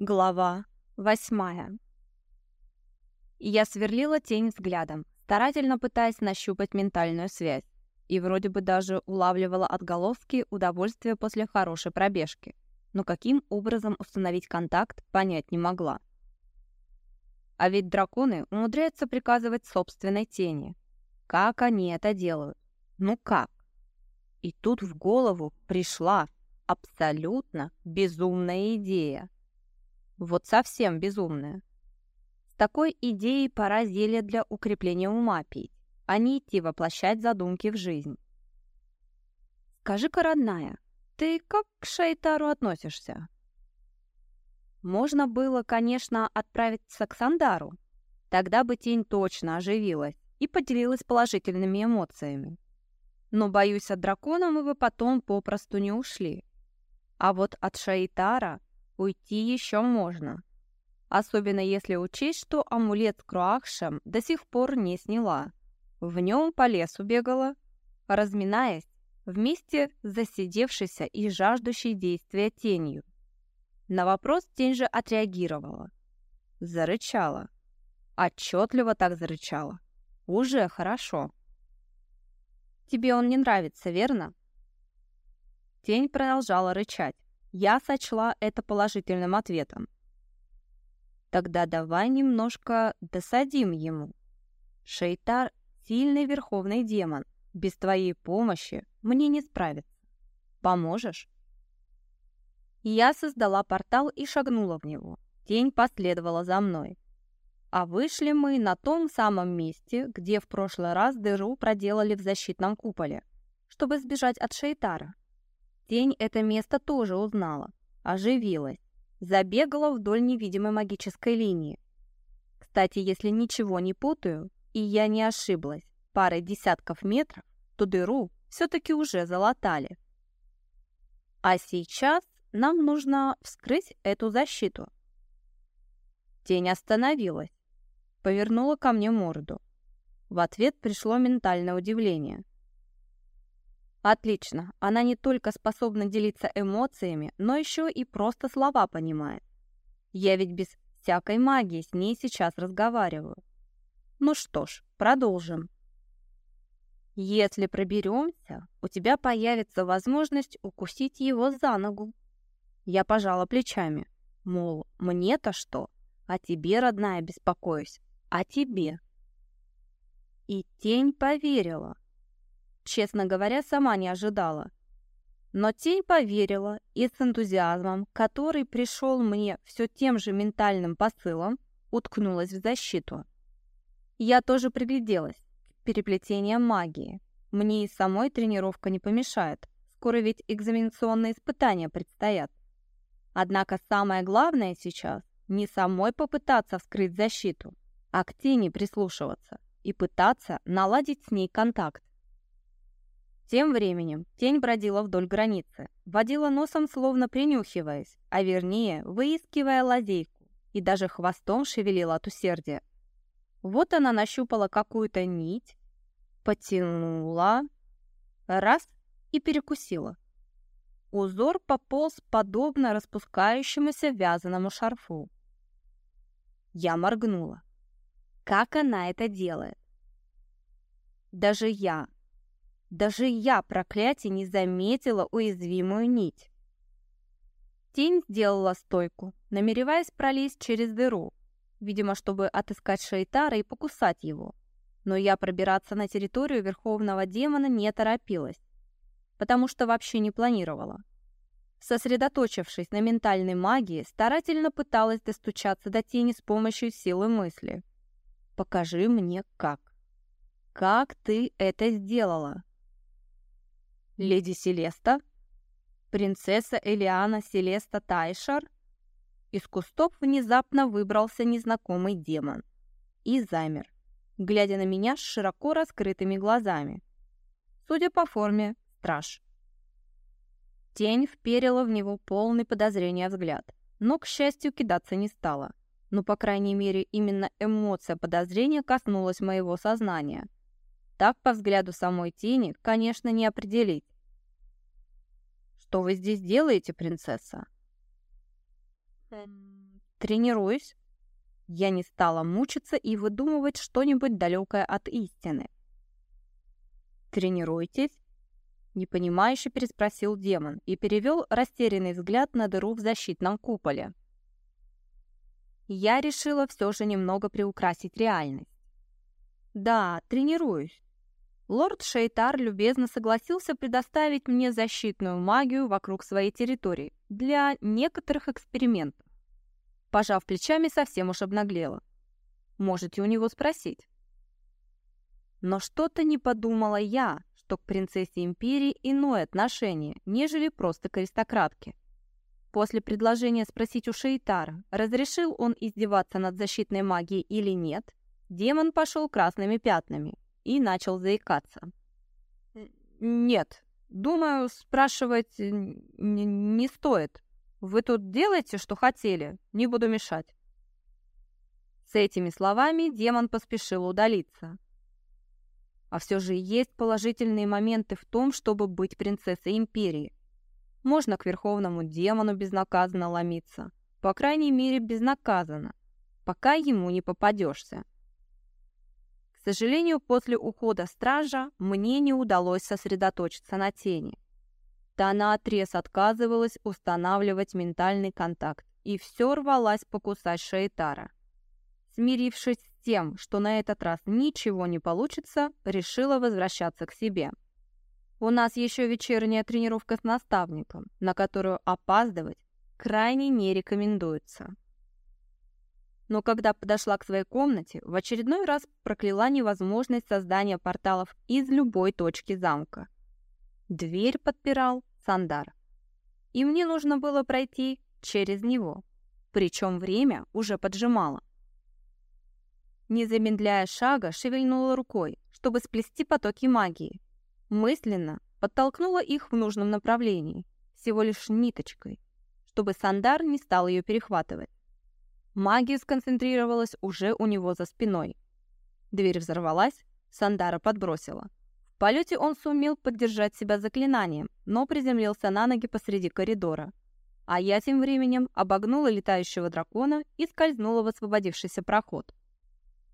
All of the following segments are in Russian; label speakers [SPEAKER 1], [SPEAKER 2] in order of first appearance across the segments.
[SPEAKER 1] Глава восьмая Я сверлила тень взглядом, старательно пытаясь нащупать ментальную связь, и вроде бы даже улавливала отголоски удовольствия после хорошей пробежки, но каким образом установить контакт, понять не могла. А ведь драконы умудряются приказывать собственной тени. Как они это делают? Ну как? И тут в голову пришла абсолютно безумная идея – вот совсем безумная. С такой идеей пора зелье для укрепления ума пить, а не идти воплощать задумки в жизнь. Скажи-ка, родная, ты как к Шайтару относишься? Можно было, конечно, отправиться к Сандару. Тогда бы тень точно оживилась и поделилась положительными эмоциями. Но, боюсь, от дракона мы бы потом попросту не ушли. А вот от Шайтара уйти еще можно. Особенно если учесть, что амулет с Круахшем до сих пор не сняла. В нем по лесу бегала, разминаясь, вместе с засидевшейся и жаждущей действия тенью. На вопрос тень же отреагировала. Зарычала. Отчетливо так зарычала. Уже хорошо. «Тебе он не нравится, верно?» Тень продолжала рычать. Я сочла это положительным ответом. Тогда давай немножко досадим ему. Шейтар — сильный верховный демон. Без твоей помощи мне не справиться. Поможешь? Я создала портал и шагнула в него. Тень последовала за мной. А вышли мы на том самом месте, где в прошлый раз дыру проделали в защитном куполе, чтобы сбежать от Шейтара. Тень это место тоже узнала, оживилась, забегала вдоль невидимой магической линии. Кстати, если ничего не путаю, и я не ошиблась, парой десятков метров, то дыру все-таки уже залатали. А сейчас нам нужно вскрыть эту защиту. Тень остановилась, повернула ко мне морду. В ответ пришло ментальное удивление. Отлично. Она не только способна делиться эмоциями, но еще и просто слова понимает. Я ведь без всякой магии с ней сейчас разговариваю. Ну что ж, продолжим. Если проберемся, у тебя появится возможность укусить его за ногу. Я пожала плечами, мол, мне-то что? А тебе, родная, беспокоюсь. А тебе? И тень поверила, честно говоря, сама не ожидала. Но тень поверила и с энтузиазмом, который пришел мне все тем же ментальным посылом, уткнулась в защиту. Я тоже пригляделась к переплетениям магии. Мне и самой тренировка не помешает. Скоро ведь экзаменационные испытания предстоят. Однако самое главное сейчас не самой попытаться вскрыть защиту, а к тени прислушиваться и пытаться наладить с ней контакт. Тем временем тень бродила вдоль границы, водила носом, словно принюхиваясь, а вернее, выискивая лазейку, и даже хвостом шевелила от усердия. Вот она нащупала какую-то нить, потянула, раз и перекусила. Узор пополз подобно распускающемуся вязаному шарфу. Я моргнула. Как она это делает? Даже я, даже я, проклятие, не заметила уязвимую нить. Тень сделала стойку, намереваясь пролезть через дыру, видимо, чтобы отыскать Шейтара и покусать его. Но я пробираться на территорию Верховного Демона не торопилась, потому что вообще не планировала. Сосредоточившись на ментальной магии, старательно пыталась достучаться до тени с помощью силы мысли. «Покажи мне, как». «Как ты это сделала?» Леди Селеста? Принцесса Элиана Селеста Тайшар? Из кустов внезапно выбрался незнакомый демон и замер, глядя на меня с широко раскрытыми глазами. Судя по форме, страж. Тень вперила в него полный подозрения взгляд, но, к счастью, кидаться не стала. Ну, по крайней мере, именно эмоция подозрения коснулась моего сознания – так, по взгляду самой тени, конечно, не определить. «Что вы здесь делаете, принцесса?» Тренируюсь. Я не стала мучиться и выдумывать что-нибудь далекое от истины. «Тренируетесь?» Непонимающе переспросил демон и перевел растерянный взгляд на дыру в защитном куполе. Я решила все же немного приукрасить реальность. «Да, тренируюсь. Лорд Шейтар любезно согласился предоставить мне защитную магию вокруг своей территории для некоторых экспериментов. Пожав плечами, совсем уж обнаглела. Можете у него спросить. Но что-то не подумала я, что к принцессе империи иное отношение, нежели просто к аристократке. После предложения спросить у Шейтара, разрешил он издеваться над защитной магией или нет, демон пошел красными пятнами и начал заикаться. «Нет, думаю, спрашивать не стоит. Вы тут делаете, что хотели, не буду мешать». С этими словами демон поспешил удалиться. А все же есть положительные моменты в том, чтобы быть принцессой империи. Можно к верховному демону безнаказанно ломиться. По крайней мере, безнаказанно, пока ему не попадешься. Сожалению, после ухода стража мне не удалось сосредоточиться на тени. Та наотрез отказывалась устанавливать ментальный контакт и все рвалась покусать Шейтара. Смирившись с тем, что на этот раз ничего не получится, решила возвращаться к себе. У нас еще вечерняя тренировка с наставником, на которую опаздывать крайне не рекомендуется но когда подошла к своей комнате, в очередной раз прокляла невозможность создания порталов из любой точки замка. Дверь подпирал Сандар. И мне нужно было пройти через него, причем время уже поджимало. Не замедляя шага, шевельнула рукой, чтобы сплести потоки магии. Мысленно подтолкнула их в нужном направлении, всего лишь ниточкой, чтобы Сандар не стал ее перехватывать. Магия сконцентрировалась уже у него за спиной. Дверь взорвалась, Сандара подбросила. В полете он сумел поддержать себя заклинанием, но приземлился на ноги посреди коридора. А я тем временем обогнула летающего дракона и скользнула в освободившийся проход.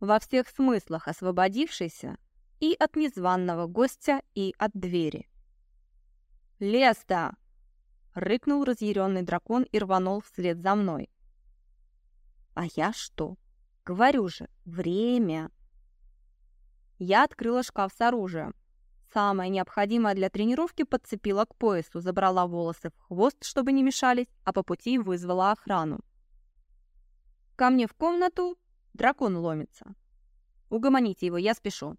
[SPEAKER 1] Во всех смыслах освободившийся и от незваного гостя, и от двери. «Леста!» — рыкнул разъяренный дракон и рванул вслед за мной. А я что? Говорю же, время. Я открыла шкаф с оружием. Самое необходимое для тренировки подцепила к поясу, забрала волосы в хвост, чтобы не мешались, а по пути вызвала охрану. Ко мне в комнату дракон ломится. Угомоните его, я спешу.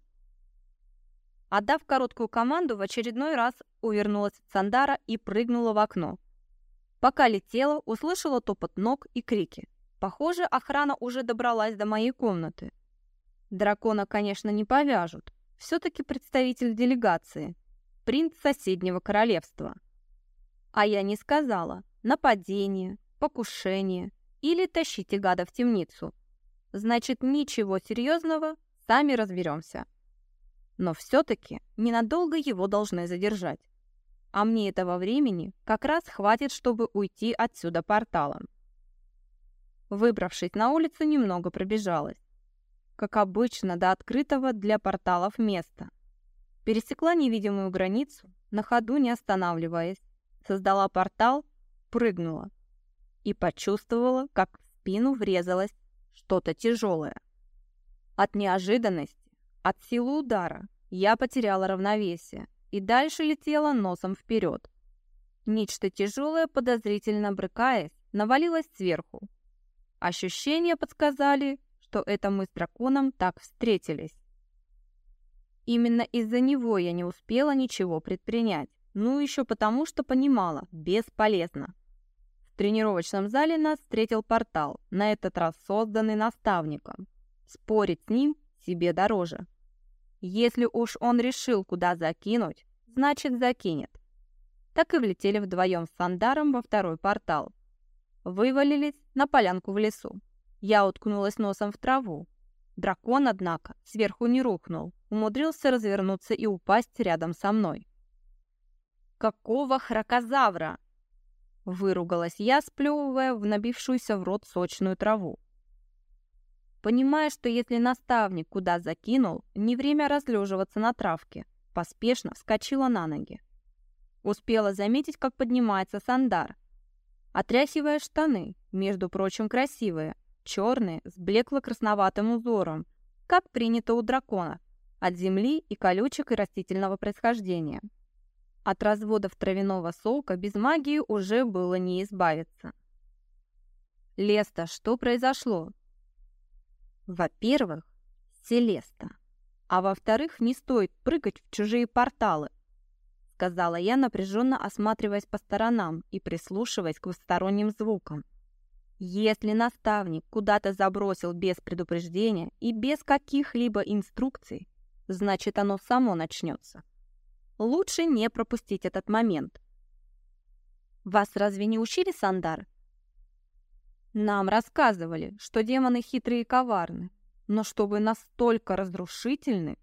[SPEAKER 1] Отдав короткую команду, в очередной раз увернулась от Сандара и прыгнула в окно. Пока летела, услышала топот ног и крики. Похоже, охрана уже добралась до моей комнаты. Дракона, конечно, не повяжут. Все-таки представитель делегации. Принц соседнего королевства. А я не сказала. Нападение, покушение или тащите гада в темницу. Значит, ничего серьезного, сами разберемся. Но все-таки ненадолго его должны задержать. А мне этого времени как раз хватит, чтобы уйти отсюда порталом. Выбравшись на улицу, немного пробежалась. Как обычно, до открытого для порталов места. Пересекла невидимую границу, на ходу не останавливаясь. Создала портал, прыгнула. И почувствовала, как в спину врезалось что-то тяжелое. От неожиданности, от силы удара, я потеряла равновесие и дальше летела носом вперед. Нечто тяжелое, подозрительно брыкаясь, навалилось сверху, Ощущения подсказали, что это мы с драконом так встретились. Именно из-за него я не успела ничего предпринять. Ну, еще потому, что понимала, бесполезно. В тренировочном зале нас встретил портал, на этот раз созданный наставником. Спорить с ним себе дороже. Если уж он решил, куда закинуть, значит закинет. Так и влетели вдвоем с Сандаром во второй портал вывалились на полянку в лесу. Я уткнулась носом в траву. Дракон, однако, сверху не рухнул, умудрился развернуться и упасть рядом со мной. «Какого хракозавра?» Выругалась я, сплевывая в набившуюся в рот сочную траву. Понимая, что если наставник куда закинул, не время разлеживаться на травке, поспешно вскочила на ноги. Успела заметить, как поднимается сандар. Отряхивая штаны, между прочим, красивые, черные, с блекло-красноватым узором, как принято у дракона, от земли и колючек и растительного происхождения. От разводов травяного сока без магии уже было не избавиться. «Леста, что произошло?» Во-первых, Селеста. А во-вторых, не стоит прыгать в чужие порталы, сказала я, напряженно осматриваясь по сторонам и прислушиваясь к посторонним звукам. Если наставник куда-то забросил без предупреждения и без каких-либо инструкций, значит оно само начнется. Лучше не пропустить этот момент. Вас разве не учили, Сандар? Нам рассказывали, что демоны хитрые и коварны, но чтобы настолько разрушительны,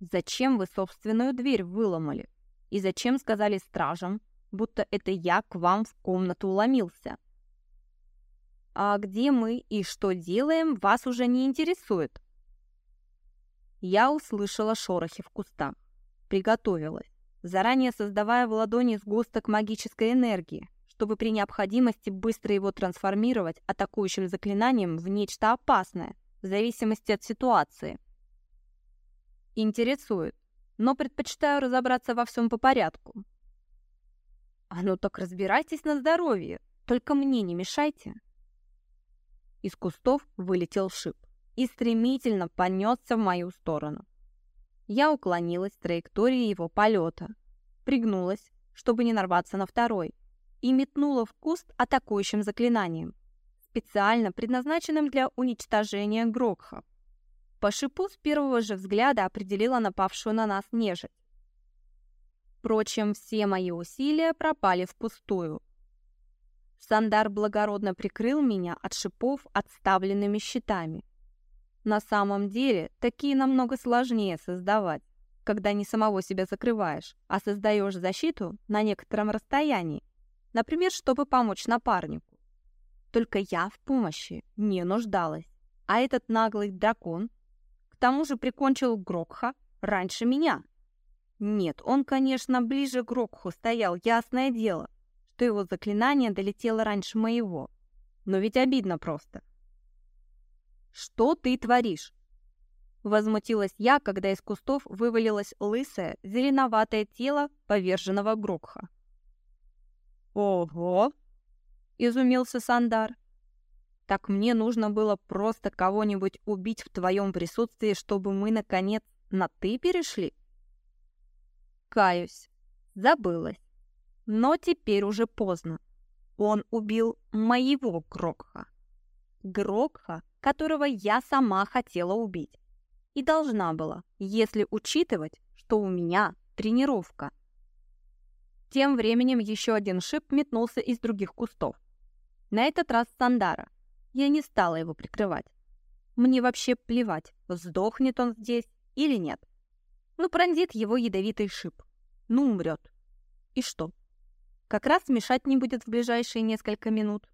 [SPEAKER 1] зачем вы собственную дверь выломали? И зачем сказали стражам, будто это я к вам в комнату уломился? А где мы и что делаем, вас уже не интересует. Я услышала шорохи в кустах, приготовилась, заранее создавая в ладони сгусток магической энергии, чтобы при необходимости быстро его трансформировать атакующим заклинанием в нечто опасное, в зависимости от ситуации. Интересует, но предпочитаю разобраться во всем по порядку. А ну так разбирайтесь на здоровье, только мне не мешайте. Из кустов вылетел шип и стремительно понесся в мою сторону. Я уклонилась с траектории его полета, пригнулась, чтобы не нарваться на второй, и метнула в куст атакующим заклинанием, специально предназначенным для уничтожения Грокха. По шипу с первого же взгляда определила напавшую на нас нежить. Впрочем, все мои усилия пропали впустую. Сандар благородно прикрыл меня от шипов отставленными щитами. На самом деле, такие намного сложнее создавать, когда не самого себя закрываешь, а создаешь защиту на некотором расстоянии, Например, чтобы помочь напарнику. Только я в помощи не нуждалась. А этот наглый дракон тому же прикончил Грокха раньше меня. Нет, он, конечно, ближе к Грокху стоял, ясное дело, что его заклинание долетело раньше моего. Но ведь обидно просто. «Что ты творишь?» Возмутилась я, когда из кустов вывалилось лысое, зеленоватое тело поверженного Грокха. «Ого!» — изумился Сандар. «Так мне нужно было просто кого-нибудь убить в твоем присутствии, чтобы мы, наконец, на «ты» перешли?» Каюсь, забылась. Но теперь уже поздно. Он убил моего Грокха. Грокха, которого я сама хотела убить. И должна была, если учитывать, что у меня тренировка. Тем временем еще один шип метнулся из других кустов. На этот раз Сандара. Я не стала его прикрывать. Мне вообще плевать, сдохнет он здесь или нет. Ну, пронзит его ядовитый шип. Ну, умрет. И что? Как раз мешать не будет в ближайшие несколько минут.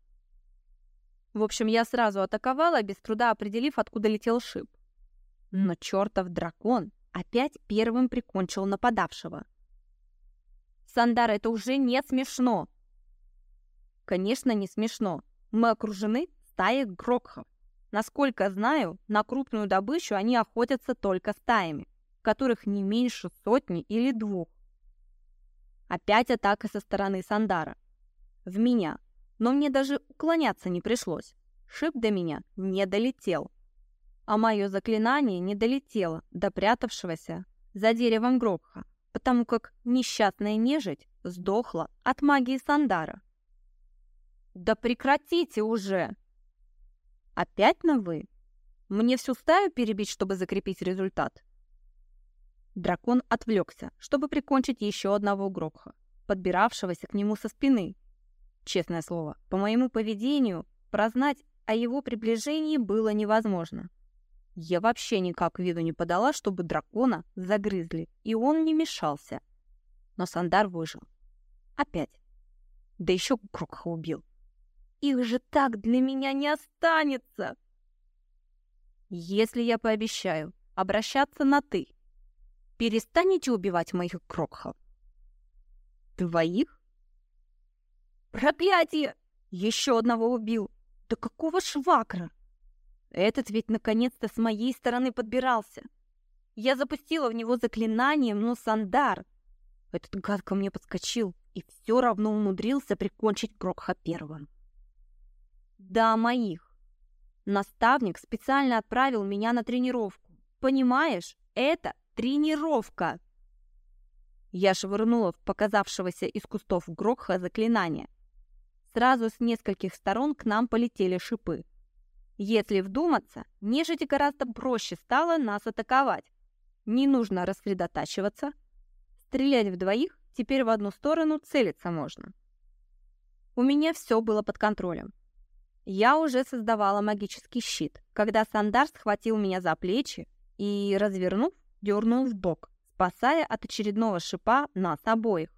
[SPEAKER 1] В общем, я сразу атаковала, без труда определив, откуда летел шип. Но чертов дракон опять первым прикончил нападавшего. Сандар, это уже не смешно. Конечно, не смешно. Мы окружены стаей грокхов. Насколько знаю, на крупную добычу они охотятся только стаями, которых не меньше сотни или двух. Опять атака со стороны Сандара. В меня. Но мне даже уклоняться не пришлось. Шип до меня не долетел. А мое заклинание не долетело до прятавшегося за деревом Грокха потому как несчастная нежить сдохла от магии Сандара. «Да прекратите уже!» «Опять на «вы»? Мне всю стаю перебить, чтобы закрепить результат?» Дракон отвлекся, чтобы прикончить еще одного Грокха, подбиравшегося к нему со спины. Честное слово, по моему поведению, прознать о его приближении было невозможно. Я вообще никак виду не подала, чтобы дракона загрызли, и он не мешался. Но Сандар выжил. Опять. Да еще Крокха убил. Их же так для меня не останется. Если я пообещаю обращаться на «ты», перестанете убивать моих Крокхов? Твоих? Проклятие! Еще одного убил. Да какого швакра? Этот ведь наконец-то с моей стороны подбирался. Я запустила в него заклинанием, но Сандар. Этот гад ко мне подскочил и все равно умудрился прикончить Крокха первым. Да, моих. Наставник специально отправил меня на тренировку. Понимаешь, это тренировка. Я швырнула в показавшегося из кустов Грокха заклинание. Сразу с нескольких сторон к нам полетели шипы. Если вдуматься, нежити гораздо проще стало нас атаковать. Не нужно рассредотачиваться. Стрелять в двоих теперь в одну сторону целиться можно. У меня все было под контролем. Я уже создавала магический щит, когда Сандар схватил меня за плечи и, развернув, дернул в бок, спасая от очередного шипа нас обоих.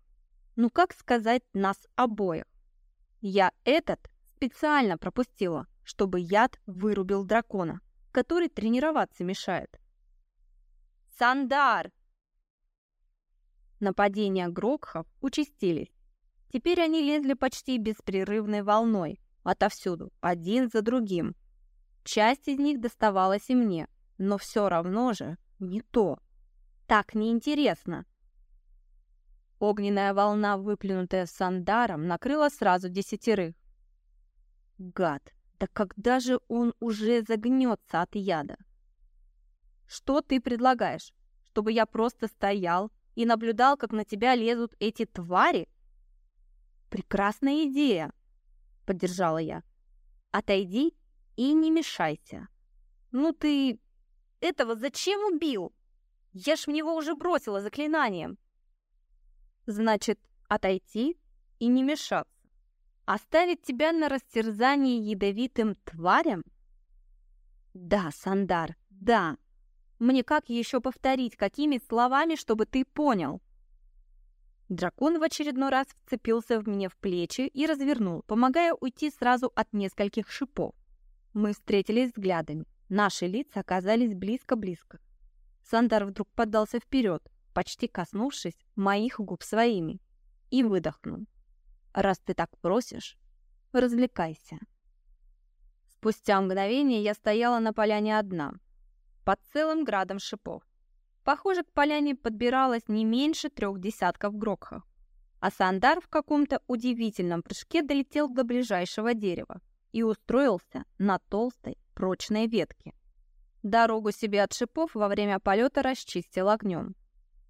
[SPEAKER 1] Ну как сказать «нас обоих»? Я этот специально пропустила, чтобы яд вырубил дракона, который тренироваться мешает. «Сандар!» Нападения Грокхов участились. Теперь они лезли почти беспрерывной волной, отовсюду, один за другим. Часть из них доставалась и мне, но все равно же не то. Так неинтересно. Огненная волна, выплюнутая Сандаром, накрыла сразу десятерых. Гад, да когда же он уже загнется от яда? Что ты предлагаешь? Чтобы я просто стоял и наблюдал, как на тебя лезут эти твари? Прекрасная идея, поддержала я. «Отойди и не мешайся». «Ну ты... этого зачем убил? Я ж в него уже бросила заклинанием». «Значит, отойти и не мешаться. Оставить тебя на растерзание ядовитым тварям?» «Да, Сандар, да. Мне как еще повторить, какими словами, чтобы ты понял?» Дракон в очередной раз вцепился в меня в плечи и развернул, помогая уйти сразу от нескольких шипов. Мы встретились взглядами. Наши лица оказались близко-близко. Сандар вдруг поддался вперед, почти коснувшись моих губ своими, и выдохнул. «Раз ты так просишь, развлекайся». Спустя мгновение я стояла на поляне одна, под целым градом шипов. Похоже, к поляне подбиралось не меньше трех десятков грокхов. А Сандар в каком-то удивительном прыжке долетел до ближайшего дерева и устроился на толстой, прочной ветке. Дорогу себе от шипов во время полета расчистил огнем.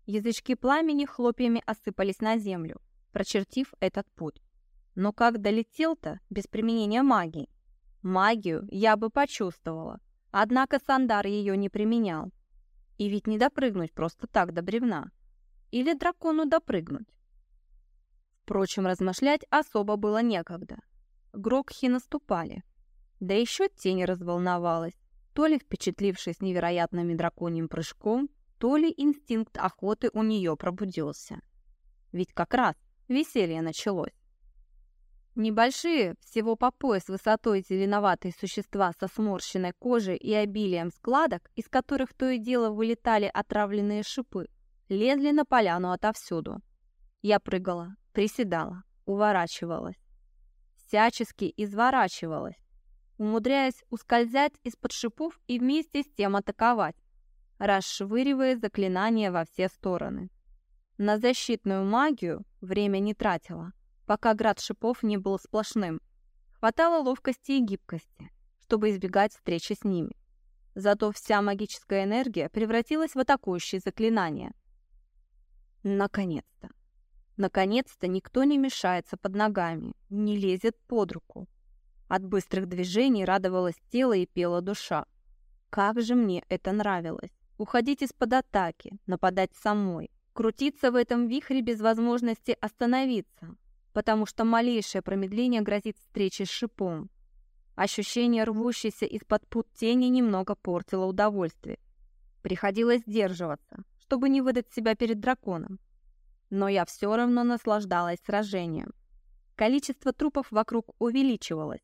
[SPEAKER 1] Язычки пламени хлопьями осыпались на землю, прочертив этот путь. Но как долетел-то без применения магии? Магию я бы почувствовала, однако Сандар ее не применял. И ведь не допрыгнуть просто так до бревна. Или дракону допрыгнуть. Впрочем, размышлять особо было некогда. Грокхи наступали. Да еще тень разволновалась, то ли впечатлившись невероятным драконьим прыжком, то ли инстинкт охоты у нее пробудился. Ведь как раз веселье началось. Небольшие, всего по пояс высотой зеленоватые существа со сморщенной кожей и обилием складок, из которых то и дело вылетали отравленные шипы, лезли на поляну отовсюду. Я прыгала, приседала, уворачивалась. Всячески изворачивалась, умудряясь ускользать из-под шипов и вместе с тем атаковать, расшвыривая заклинания во все стороны. На защитную магию время не тратила пока град шипов не был сплошным. Хватало ловкости и гибкости, чтобы избегать встречи с ними. Зато вся магическая энергия превратилась в атакующие заклинания. Наконец-то. Наконец-то никто не мешается под ногами, не лезет под руку. От быстрых движений радовалось тело и пела душа. Как же мне это нравилось. Уходить из-под атаки, нападать самой, крутиться в этом вихре без возможности остановиться, потому что малейшее промедление грозит встречей с шипом. Ощущение рвущейся из-под пут тени немного портило удовольствие. Приходилось сдерживаться, чтобы не выдать себя перед драконом. Но я все равно наслаждалась сражением. Количество трупов вокруг увеличивалось.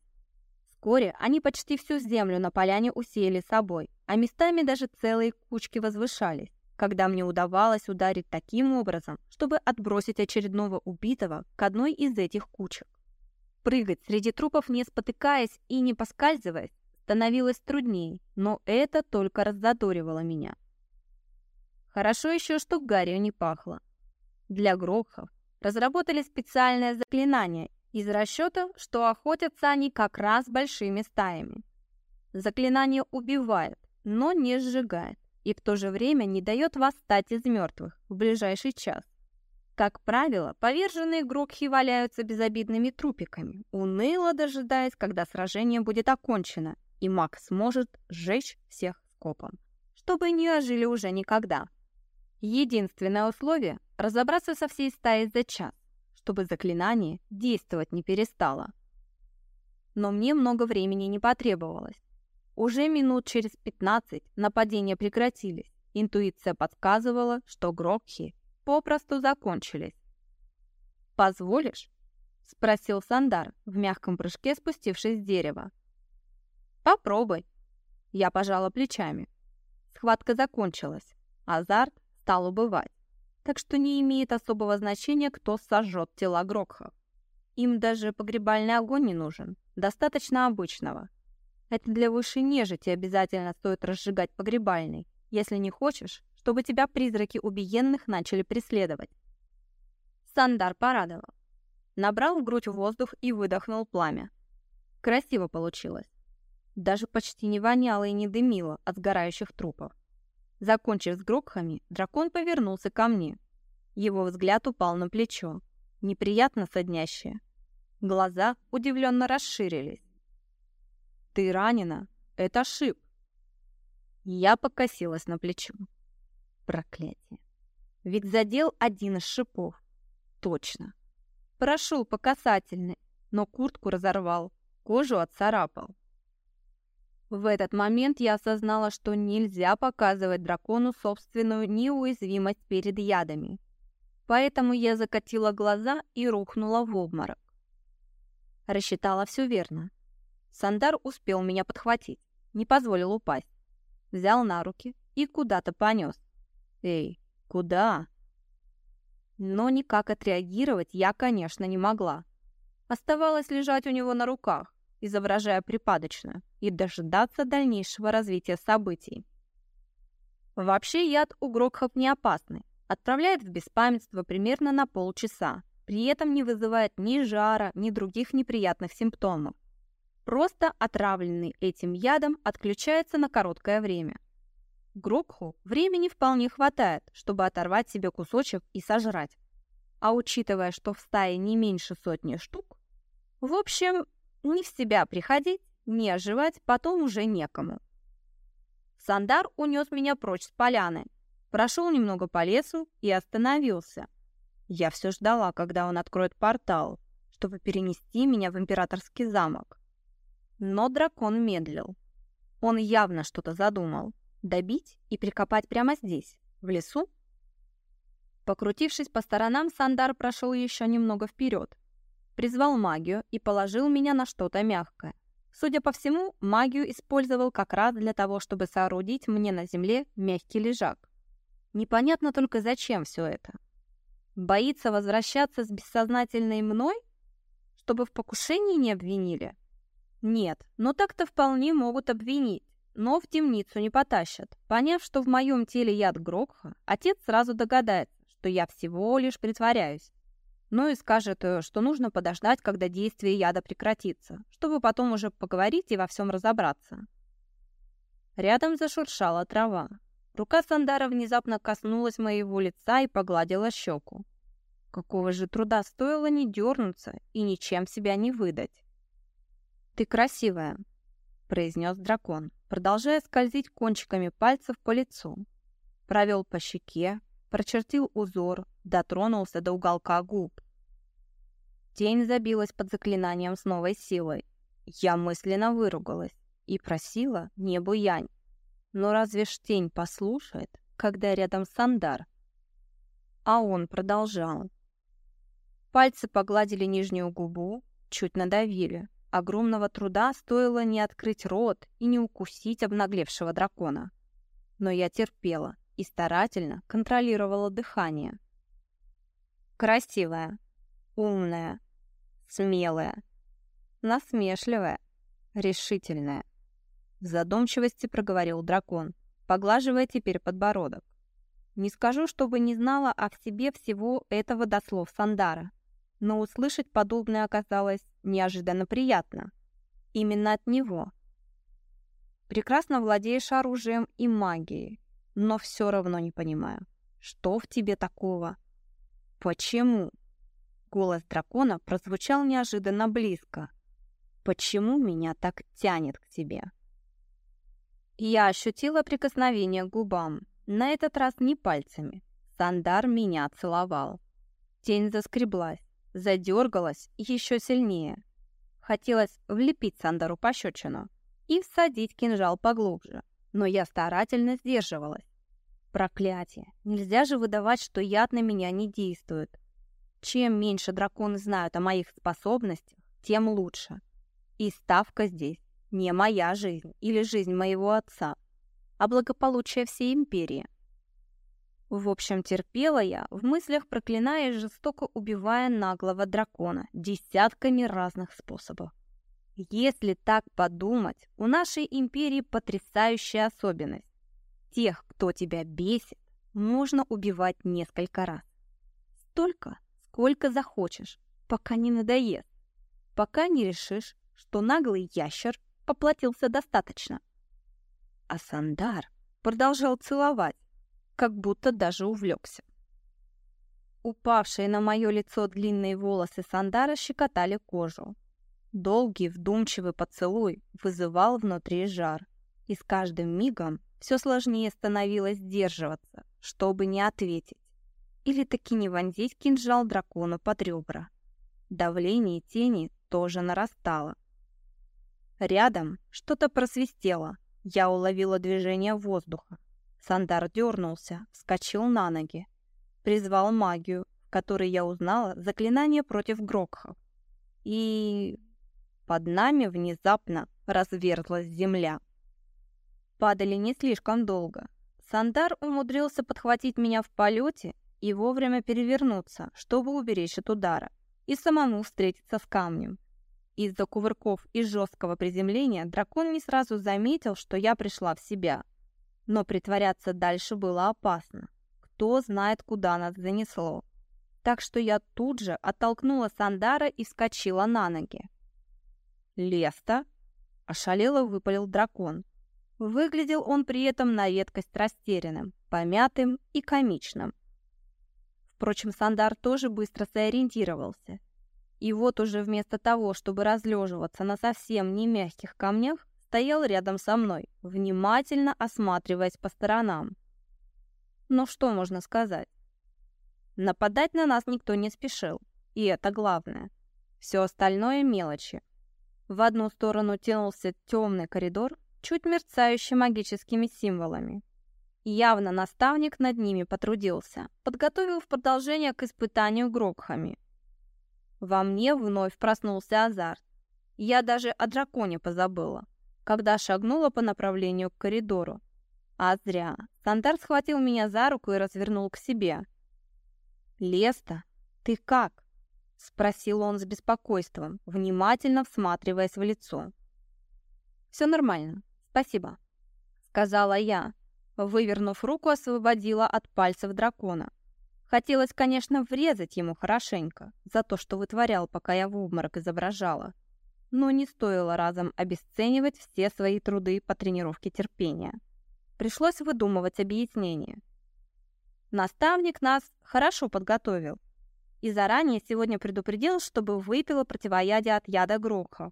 [SPEAKER 1] Вскоре они почти всю землю на поляне усеяли собой, а местами даже целые кучки возвышались, когда мне удавалось ударить таким образом, чтобы отбросить очередного убитого к одной из этих кучек. Прыгать среди трупов, не спотыкаясь и не поскальзываясь, становилось труднее, но это только раззадоривало меня. Хорошо еще, что гарью не пахло. Для грохов разработали специальное заклинание из расчета, что охотятся они как раз большими стаями. Заклинание убивает, но не сжигает, и в то же время не дает восстать из мертвых в ближайший час. Как правило, поверженные грокхи валяются безобидными трупиками, уныло дожидаясь, когда сражение будет окончено, и маг сможет сжечь всех скопом, чтобы не ожили уже никогда. Единственное условие – разобраться со всей стаей за час, чтобы заклинание действовать не перестало. Но мне много времени не потребовалось. Уже минут через 15 нападения прекратились. Интуиция подсказывала, что Грокхи попросту закончились. «Позволишь?» — спросил Сандар, в мягком прыжке спустившись с дерева. «Попробуй». Я пожала плечами. Схватка закончилась. Азарт стал убывать. Так что не имеет особого значения, кто сожжет тела Грокхов. Им даже погребальный огонь не нужен. Достаточно обычного. Это для высшей нежити обязательно стоит разжигать погребальный, если не хочешь, чтобы тебя призраки убиенных начали преследовать. Сандар порадовал. Набрал в грудь воздух и выдохнул пламя. Красиво получилось. Даже почти не воняло и не дымило от сгорающих трупов. Закончив с грокхами, дракон повернулся ко мне. Его взгляд упал на плечо, неприятно соднящее. Глаза удивленно расширились. «Ты ранена? Это шип!» Я покосилась на плечо. Проклятие. Ведь задел один из шипов. Точно. Прошел по касательной, но куртку разорвал, кожу отцарапал. В этот момент я осознала, что нельзя показывать дракону собственную неуязвимость перед ядами. Поэтому я закатила глаза и рухнула в обморок. Рассчитала все верно. Сандар успел меня подхватить, не позволил упасть. Взял на руки и куда-то понес. «Эй, куда?» Но никак отреагировать я, конечно, не могла. Оставалось лежать у него на руках, изображая припадочную, и дожидаться дальнейшего развития событий. Вообще яд у Грокхов не опасный, отправляет в беспамятство примерно на полчаса, при этом не вызывает ни жара, ни других неприятных симптомов. Просто отравленный этим ядом отключается на короткое время. Грокху времени вполне хватает, чтобы оторвать себе кусочек и сожрать. А учитывая, что в стае не меньше сотни штук, в общем, не в себя приходить, не оживать потом уже некому. Сандар унес меня прочь с поляны, прошел немного по лесу и остановился. Я все ждала, когда он откроет портал, чтобы перенести меня в императорский замок. Но дракон медлил. Он явно что-то задумал добить и прикопать прямо здесь, в лесу? Покрутившись по сторонам, Сандар прошел еще немного вперед, призвал магию и положил меня на что-то мягкое. Судя по всему, магию использовал как раз для того, чтобы соорудить мне на земле мягкий лежак. Непонятно только, зачем все это. Боится возвращаться с бессознательной мной? Чтобы в покушении не обвинили? Нет, но так-то вполне могут обвинить но в темницу не потащат. Поняв, что в моем теле яд Грокха, отец сразу догадается, что я всего лишь притворяюсь. Ну и скажет, э, что нужно подождать, когда действие яда прекратится, чтобы потом уже поговорить и во всем разобраться. Рядом зашуршала трава. Рука Сандара внезапно коснулась моего лица и погладила щеку. Какого же труда стоило не дернуться и ничем себя не выдать. «Ты красивая», — произнес дракон, продолжая скользить кончиками пальцев по лицу. Провел по щеке, прочертил узор, дотронулся до уголка губ. Тень забилась под заклинанием с новой силой. Я мысленно выругалась и просила не буянь. Но разве ж тень послушает, когда рядом Сандар? А он продолжал. Пальцы погладили нижнюю губу, чуть надавили. Огромного труда стоило не открыть рот и не укусить обнаглевшего дракона. Но я терпела и старательно контролировала дыхание. Красивая, умная, смелая, насмешливая, решительная. В задумчивости проговорил дракон, поглаживая теперь подбородок. Не скажу, чтобы не знала о себе всего этого до слов Сандара, но услышать подобное оказалось неожиданно приятно. Именно от него. Прекрасно владеешь оружием и магией, но все равно не понимаю, что в тебе такого? Почему? Голос дракона прозвучал неожиданно близко. Почему меня так тянет к тебе? Я ощутила прикосновение к губам, на этот раз не пальцами. Сандар меня целовал. Тень заскреблась, задергалась еще сильнее. Хотелось влепить Сандару пощечину и всадить кинжал поглубже, но я старательно сдерживалась. Проклятие! Нельзя же выдавать, что яд на меня не действует. Чем меньше драконы знают о моих способностях, тем лучше. И ставка здесь не моя жизнь или жизнь моего отца, а благополучие всей империи. В общем, терпела я, в мыслях проклиная и жестоко убивая наглого дракона десятками разных способов. Если так подумать, у нашей империи потрясающая особенность. Тех, кто тебя бесит, можно убивать несколько раз. Столько, сколько захочешь, пока не надоест, пока не решишь, что наглый ящер поплатился достаточно. А Сандар продолжал целовать, как будто даже увлекся. Упавшие на мое лицо длинные волосы Сандара щекотали кожу. Долгий вдумчивый поцелуй вызывал внутри жар, и с каждым мигом все сложнее становилось сдерживаться, чтобы не ответить, или таки не вонзить кинжал дракону под ребра. Давление тени тоже нарастало. Рядом что-то просвистело, я уловила движение воздуха. Сандар дернулся, вскочил на ноги. Призвал магию, которой я узнала заклинание против Грокхов. И под нами внезапно разверзлась земля. Падали не слишком долго. Сандар умудрился подхватить меня в полете и вовремя перевернуться, чтобы уберечь от удара, и самому встретиться с камнем. Из-за кувырков и жесткого приземления дракон не сразу заметил, что я пришла в себя. Но притворяться дальше было опасно. Кто знает, куда нас занесло. Так что я тут же оттолкнула Сандара и вскочила на ноги. «Леста?» – ошалело выпалил дракон. Выглядел он при этом на редкость растерянным, помятым и комичным. Впрочем, Сандар тоже быстро сориентировался и вот уже вместо того, чтобы разлеживаться на совсем не мягких камнях, стоял рядом со мной, внимательно осматриваясь по сторонам. Но что можно сказать? Нападать на нас никто не спешил, и это главное. Все остальное мелочи. В одну сторону тянулся темный коридор, чуть мерцающий магическими символами. Явно наставник над ними потрудился, подготовив продолжение к испытанию грокхами – во мне вновь проснулся азарт. Я даже о драконе позабыла, когда шагнула по направлению к коридору. А зря. Сандар схватил меня за руку и развернул к себе. «Леста, ты как?» — спросил он с беспокойством, внимательно всматриваясь в лицо. «Все нормально, спасибо», — сказала я. Вывернув руку, освободила от пальцев дракона. Хотелось, конечно, врезать ему хорошенько за то, что вытворял, пока я в обморок изображала. Но не стоило разом обесценивать все свои труды по тренировке терпения. Пришлось выдумывать объяснение. Наставник нас хорошо подготовил и заранее сегодня предупредил, чтобы выпила противоядие от яда Грокха.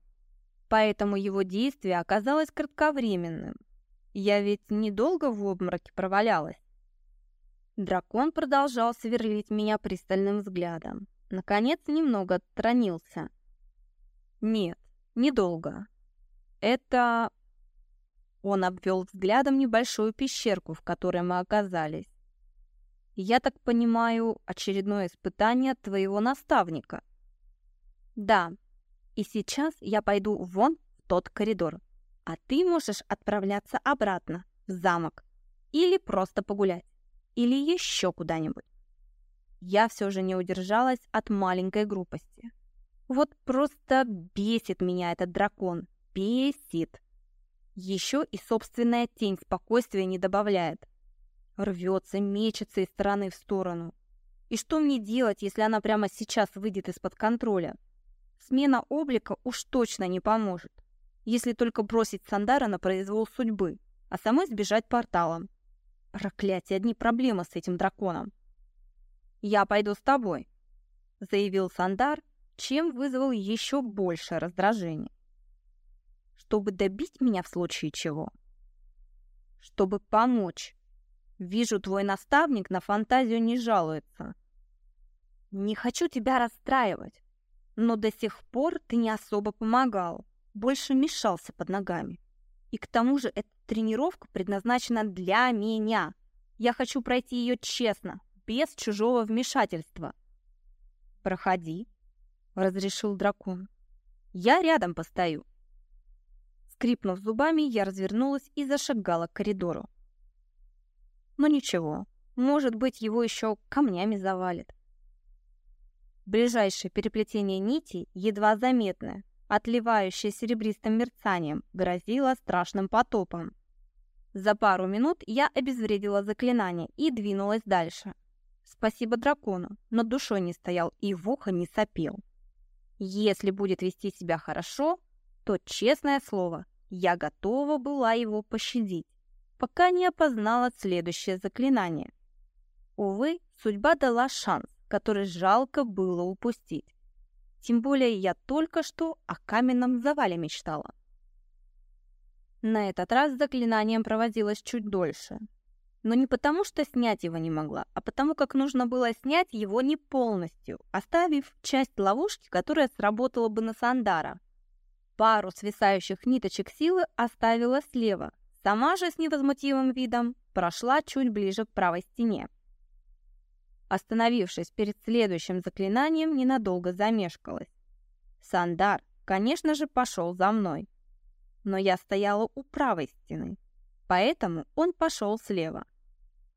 [SPEAKER 1] Поэтому его действие оказалось кратковременным. Я ведь недолго в обмороке провалялась. Дракон продолжал сверлить меня пристальным взглядом. Наконец немного отстранился. «Нет, недолго. Это...» Он обвел взглядом небольшую пещерку, в которой мы оказались. Я так понимаю, очередное испытание твоего наставника. Да, и сейчас я пойду вон в тот коридор, а ты можешь отправляться обратно, в замок, или просто погулять, или еще куда-нибудь. Я все же не удержалась от маленькой грубости. Вот просто бесит меня этот дракон, бесит. Еще и собственная тень спокойствия не добавляет. Рвется, мечется из стороны в сторону. И что мне делать, если она прямо сейчас выйдет из-под контроля? Смена облика уж точно не поможет, если только бросить Сандара на произвол судьбы, а самой сбежать порталом. Проклятие, одни проблемы с этим драконом. «Я пойду с тобой», — заявил Сандар, чем вызвал еще большее раздражение. «Чтобы добить меня в случае чего?» «Чтобы помочь», Вижу, твой наставник на фантазию не жалуется. Не хочу тебя расстраивать, но до сих пор ты не особо помогал, больше мешался под ногами. И к тому же эта тренировка предназначена для меня. Я хочу пройти ее честно, без чужого вмешательства. Проходи, разрешил дракон. Я рядом постою. Скрипнув зубами, я развернулась и зашагала к коридору. Но ничего, может быть, его еще камнями завалит. Ближайшее переплетение нитей, едва заметное, отливающее серебристым мерцанием, грозило страшным потопом. За пару минут я обезвредила заклинание и двинулась дальше. Спасибо дракону, над душой не стоял и в ухо не сопел. Если будет вести себя хорошо, то, честное слово, я готова была его пощадить пока не опознала следующее заклинание. Увы, судьба дала шанс, который жалко было упустить. Тем более я только что о каменном завале мечтала. На этот раз заклинанием проводилось чуть дольше. Но не потому, что снять его не могла, а потому как нужно было снять его не полностью, оставив часть ловушки, которая сработала бы на Сандара. Пару свисающих ниточек силы оставила слева, Сама же с невозмутимым видом прошла чуть ближе к правой стене. Остановившись перед следующим заклинанием, ненадолго замешкалась. Сандар, конечно же, пошел за мной. Но я стояла у правой стены, поэтому он пошел слева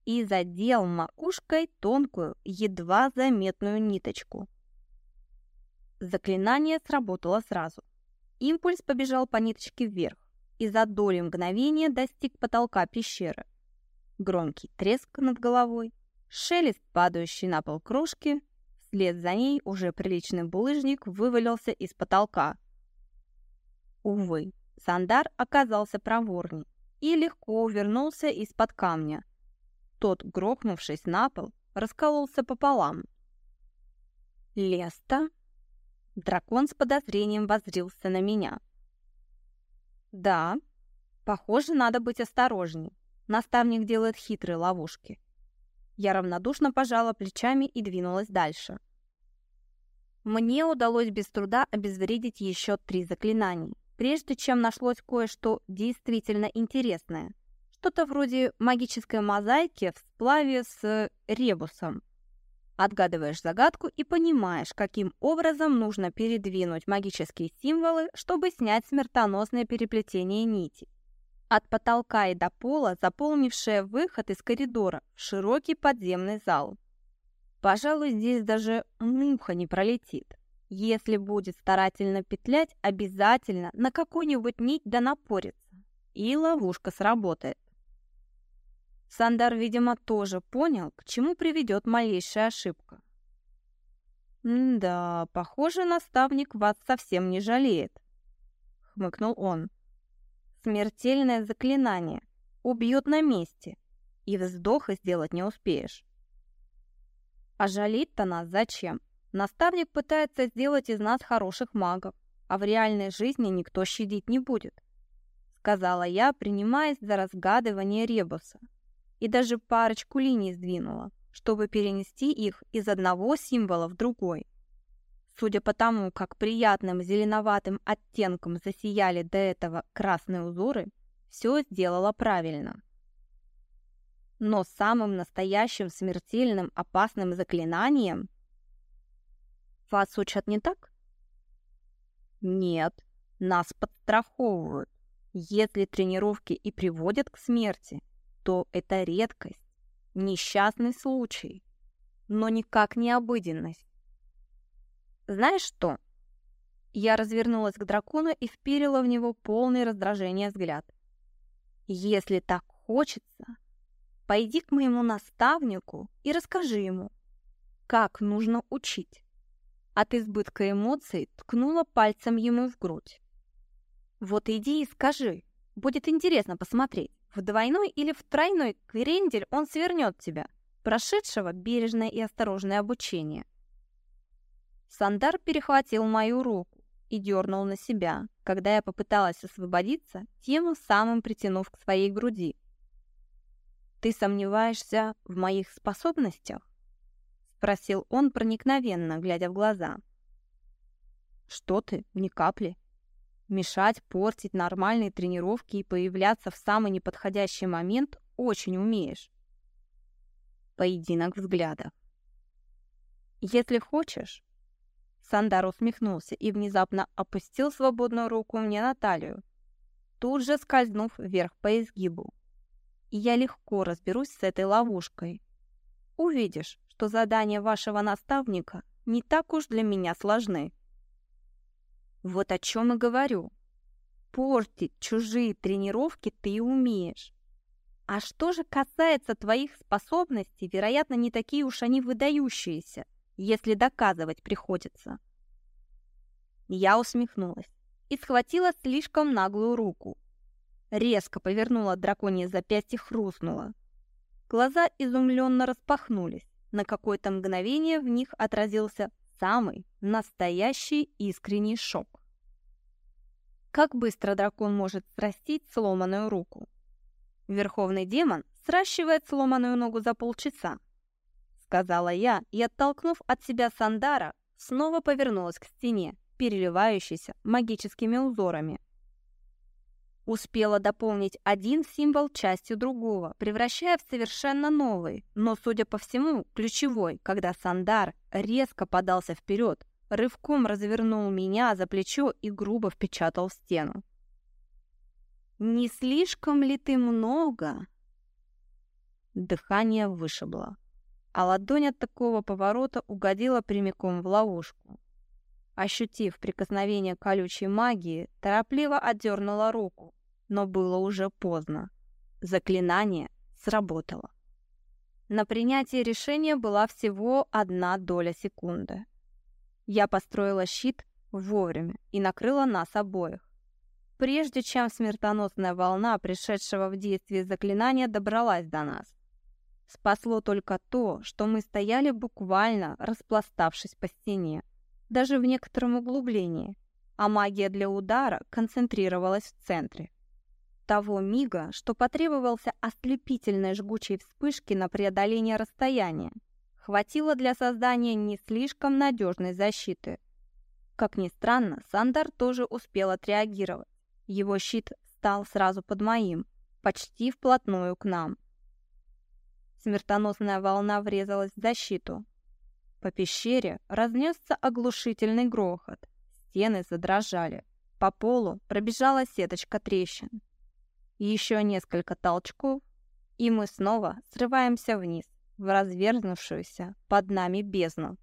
[SPEAKER 1] и задел макушкой тонкую, едва заметную ниточку. Заклинание сработало сразу. Импульс побежал по ниточке вверх и за доли мгновения достиг потолка пещеры. Громкий треск над головой, шелест падающий на пол крошки, вслед за ней уже приличный булыжник вывалился из потолка. Увы, Сандар оказался проворней и легко увернулся из-под камня. Тот, грохнувшись на пол, раскололся пополам. «Леста?» Дракон с подозрением воззрился на меня. Да, похоже, надо быть осторожней. Наставник делает хитрые ловушки. Я равнодушно пожала плечами и двинулась дальше. Мне удалось без труда обезвредить еще три заклинания, прежде чем нашлось кое-что действительно интересное. Что-то вроде магической мозаики в сплаве с ребусом. Отгадываешь загадку и понимаешь, каким образом нужно передвинуть магические символы, чтобы снять смертоносное переплетение нити. От потолка и до пола, заполнившее выход из коридора широкий подземный зал. Пожалуй, здесь даже муха не пролетит. Если будет старательно петлять, обязательно на какую-нибудь нить да напорится, и ловушка сработает. Сандар, видимо, тоже понял, к чему приведет малейшая ошибка. «Да, похоже, наставник вас совсем не жалеет», — хмыкнул он. «Смертельное заклинание. Убьет на месте, и вздоха сделать не успеешь». «А жалеть-то нас зачем? Наставник пытается сделать из нас хороших магов, а в реальной жизни никто щадить не будет», — сказала я, принимаясь за разгадывание ребуса и даже парочку линий сдвинула, чтобы перенести их из одного символа в другой. Судя по тому, как приятным зеленоватым оттенком засияли до этого красные узоры, все сделала правильно. Но самым настоящим смертельным опасным заклинанием... Вас учат не так? Нет, нас подстраховывают. Если тренировки и приводят к смерти, то это редкость, несчастный случай, но никак не обыденность. Знаешь что? Я развернулась к дракону и вперила в него полный раздражения взгляд. Если так хочется, пойди к моему наставнику и расскажи ему, как нужно учить. От избытка эмоций ткнула пальцем ему в грудь. Вот иди и скажи, будет интересно посмотреть, в двойной или в тройной крендель он свернет тебя, прошедшего бережное и осторожное обучение. Сандар перехватил мою руку и дернул на себя, когда я попыталась освободиться, тем самым притянув к своей груди. «Ты сомневаешься в моих способностях?» — спросил он проникновенно, глядя в глаза. «Что ты? Ни капли. Мешать, портить нормальные тренировки и появляться в самый неподходящий момент очень умеешь. Поединок взглядов. Если хочешь, Сандар усмехнулся и внезапно опустил свободную руку мне на талию, тут же скользнув вверх по изгибу. И я легко разберусь с этой ловушкой. Увидишь, что задания вашего наставника не так уж для меня сложны. Вот о чем и говорю. Портить чужие тренировки ты умеешь. А что же касается твоих способностей, вероятно, не такие уж они выдающиеся если доказывать приходится. Я усмехнулась и схватила слишком наглую руку. Резко повернула драконье запястье, хрустнула. Глаза изумленно распахнулись. На какое-то мгновение в них отразился самый настоящий искренний шок. Как быстро дракон может срастить сломанную руку? Верховный демон сращивает сломанную ногу за полчаса, сказала я и, оттолкнув от себя Сандара, снова повернулась к стене, переливающейся магическими узорами. Успела дополнить один символ частью другого, превращая в совершенно новый, но, судя по всему, ключевой, когда Сандар резко подался вперед, рывком развернул меня за плечо и грубо впечатал в стену. «Не слишком ли ты много?» Дыхание вышибло а ладонь от такого поворота угодила прямиком в ловушку. Ощутив прикосновение колючей магии, торопливо отдернула руку, но было уже поздно. Заклинание сработало. На принятие решения была всего одна доля секунды. Я построила щит вовремя и накрыла нас обоих. Прежде чем смертоносная волна пришедшего в действие заклинания добралась до нас, Спасло только то, что мы стояли буквально распластавшись по стене, даже в некотором углублении, а магия для удара концентрировалась в центре. Того мига, что потребовался ослепительной жгучей вспышки на преодоление расстояния, хватило для создания не слишком надежной защиты. Как ни странно, Сандар тоже успел отреагировать. Его щит стал сразу под моим, почти вплотную к нам. Смертоносная волна врезалась в защиту. По пещере разнесся оглушительный грохот. Стены задрожали. По полу пробежала сеточка трещин. Еще несколько толчков, и мы снова срываемся вниз, в разверзнувшуюся под нами бездну.